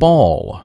ball.